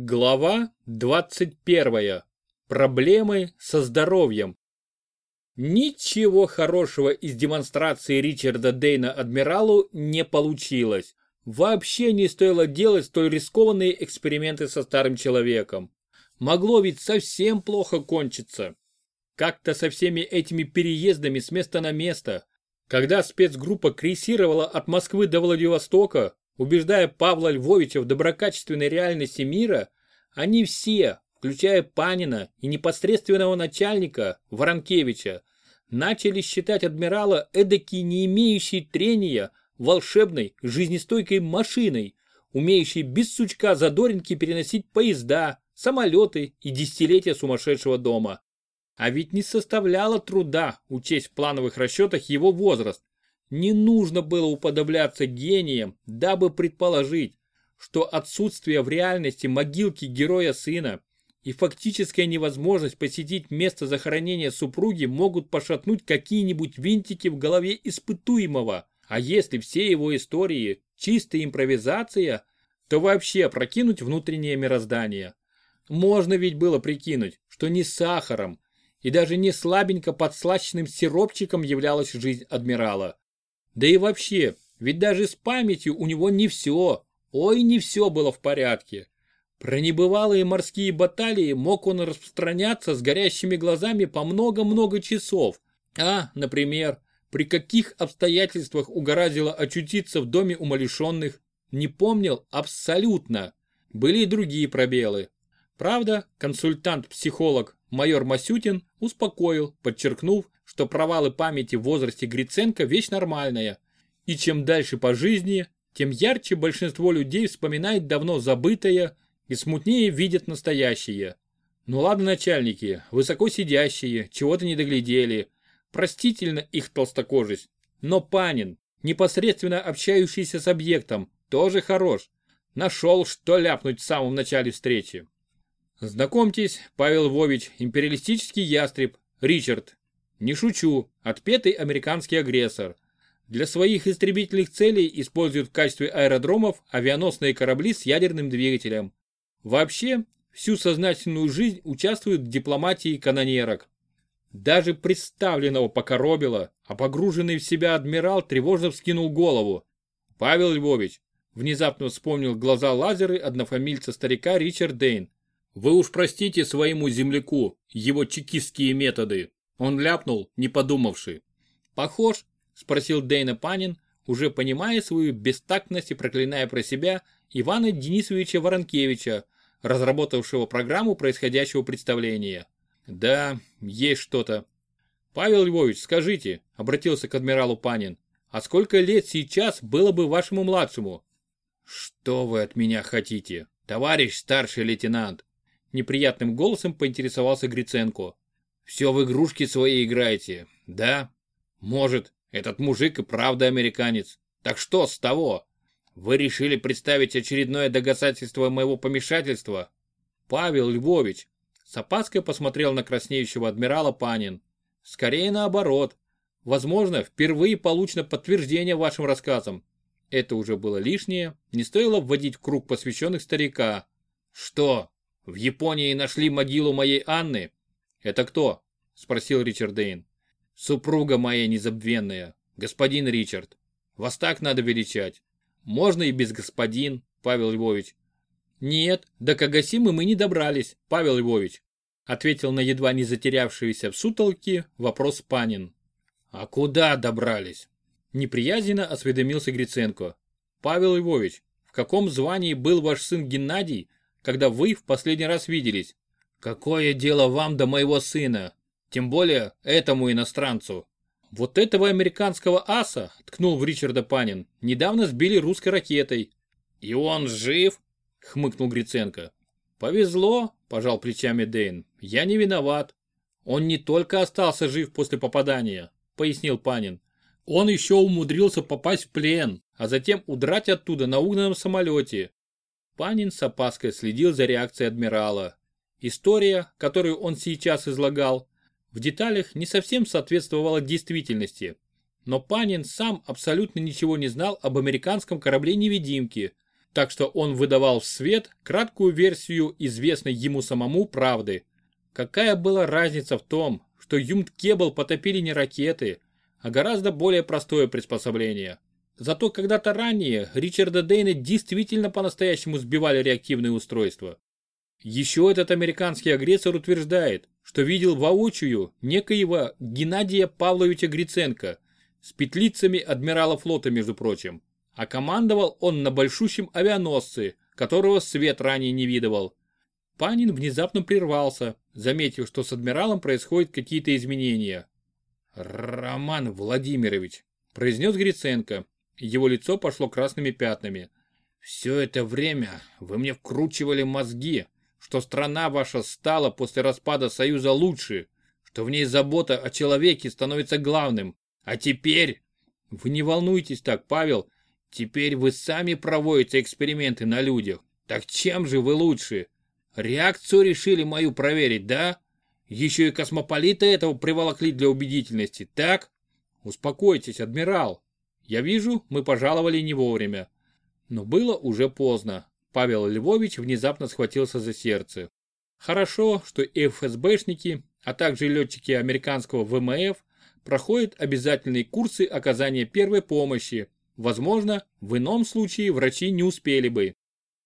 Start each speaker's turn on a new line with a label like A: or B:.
A: Глава 21. Проблемы со здоровьем. Ничего хорошего из демонстрации Ричарда Дейна адмиралу не получилось. Вообще не стоило делать столь рискованные эксперименты со старым человеком. Могло ведь совсем плохо кончиться. Как-то со всеми этими переездами с места на место, когда спецгруппа крейсировала от Москвы до Владивостока, Убеждая Павла Львовича в доброкачественной реальности мира, они все, включая Панина и непосредственного начальника Воронкевича, начали считать адмирала эдаки не имеющей трения волшебной жизнестойкой машиной, умеющей без сучка задоринки переносить поезда, самолеты и десятилетия сумасшедшего дома. А ведь не составляло труда учесть в плановых расчетах его возраст, не нужно было уподобляться гениям, дабы предположить, что отсутствие в реальности могилки героя сына и фактическая невозможность посетить место захоронения супруги могут пошатнуть какие-нибудь винтики в голове испытуемого. А если все его истории чистая импровизация, то вообще прокинуть внутреннее мироздание. Можно ведь было прикинуть, что не сахаром и даже не слабенько подслащенным сиропчиком являлась жизнь адмирала. Да и вообще, ведь даже с памятью у него не все, ой, не все было в порядке. Про небывалые морские баталии мог он распространяться с горящими глазами по много-много часов. А, например, при каких обстоятельствах угораздило очутиться в доме умалишенных, не помнил абсолютно. Были и другие пробелы. Правда, консультант-психолог майор Масютин успокоил, подчеркнув, что провалы памяти в возрасте Гриценко вещь нормальная. И чем дальше по жизни, тем ярче большинство людей вспоминает давно забытое и смутнее видят настоящее. Ну ладно, начальники, высоко сидящие, чего-то не доглядели. Простительно их толстокожесть. Но Панин, непосредственно общающийся с объектом, тоже хорош. Нашел, что ляпнуть в самом начале встречи. Знакомьтесь, Павел Львович, империалистический ястреб, Ричард, не шучу, отпетый американский агрессор. Для своих истребительных целей используют в качестве аэродромов авианосные корабли с ядерным двигателем. Вообще, всю сознательную жизнь участвует в дипломатии канонерок. Даже представленного покоробило, а погруженный в себя адмирал тревожно вскинул голову. Павел Львович, внезапно вспомнил глаза лазеры однофамильца старика Ричард Дейн. Вы уж простите своему земляку его чекистские методы. Он ляпнул, не подумавши. «Похож?» – спросил Дейна Панин, уже понимая свою бестактность и проклиная про себя Ивана Денисовича Воронкевича, разработавшего программу происходящего представления. «Да, есть что-то». «Павел Львович, скажите», – обратился к адмиралу Панин, «а сколько лет сейчас было бы вашему младшему?» «Что вы от меня хотите, товарищ старший лейтенант?» Неприятным голосом поинтересовался Гриценко. Все в игрушки свои играете, да? Может, этот мужик и правда американец. Так что с того? Вы решили представить очередное доказательство моего помешательства? Павел Львович, с опаской посмотрел на краснеющего адмирала Панин. Скорее наоборот. Возможно, впервые получено подтверждение вашим рассказам. Это уже было лишнее, не стоило вводить в круг посвященных старика. Что, в Японии нашли могилу моей Анны? «Это кто?» – спросил Ричард Дейн. «Супруга моя незабвенная, господин Ричард. Вас так надо величать. Можно и без господин, Павел Львович». «Нет, до Кагасимы мы не добрались, Павел Львович», ответил на едва не затерявшийся в сутолке вопрос Панин. «А куда добрались?» Неприязненно осведомился Гриценко. «Павел Львович, в каком звании был ваш сын Геннадий, когда вы в последний раз виделись?» Какое дело вам до моего сына? Тем более этому иностранцу. Вот этого американского аса, ткнул в Ричарда Панин, недавно сбили русской ракетой. И он жив? Хмыкнул Гриценко. Повезло, пожал плечами Дейн. Я не виноват. Он не только остался жив после попадания, пояснил Панин. Он еще умудрился попасть в плен, а затем удрать оттуда на угнанном самолете. Панин с опаской следил за реакцией адмирала. История, которую он сейчас излагал, в деталях не совсем соответствовала действительности. Но Панин сам абсолютно ничего не знал об американском корабле-невидимке, так что он выдавал в свет краткую версию известной ему самому правды. Какая была разница в том, что Юмт-Кебл потопили не ракеты, а гораздо более простое приспособление. Зато когда-то ранее Ричарда Дейна действительно по-настоящему сбивали реактивные устройства. Еще этот американский агрессор утверждает, что видел воочию некоего Геннадия Павловича Гриценко с петлицами адмирала флота, между прочим. А командовал он на большущем авианосце, которого свет ранее не видывал. Панин внезапно прервался, заметив, что с адмиралом происходят какие-то изменения. «Роман Владимирович», – произнес Гриценко. Его лицо пошло красными пятнами. «Все это время вы мне вкручивали мозги, что страна ваша стала после распада Союза лучше, что в ней забота о человеке становится главным. А теперь... Вы не волнуйтесь так, Павел. Теперь вы сами проводите эксперименты на людях. Так чем же вы лучше? Реакцию решили мою проверить, да? Еще и космополита этого приволокли для убедительности, так? Успокойтесь, адмирал. Я вижу, мы пожаловали не вовремя. Но было уже поздно. Павел Львович внезапно схватился за сердце. Хорошо, что ФСБшники, а также летчики американского ВМФ проходят обязательные курсы оказания первой помощи. Возможно, в ином случае врачи не успели бы.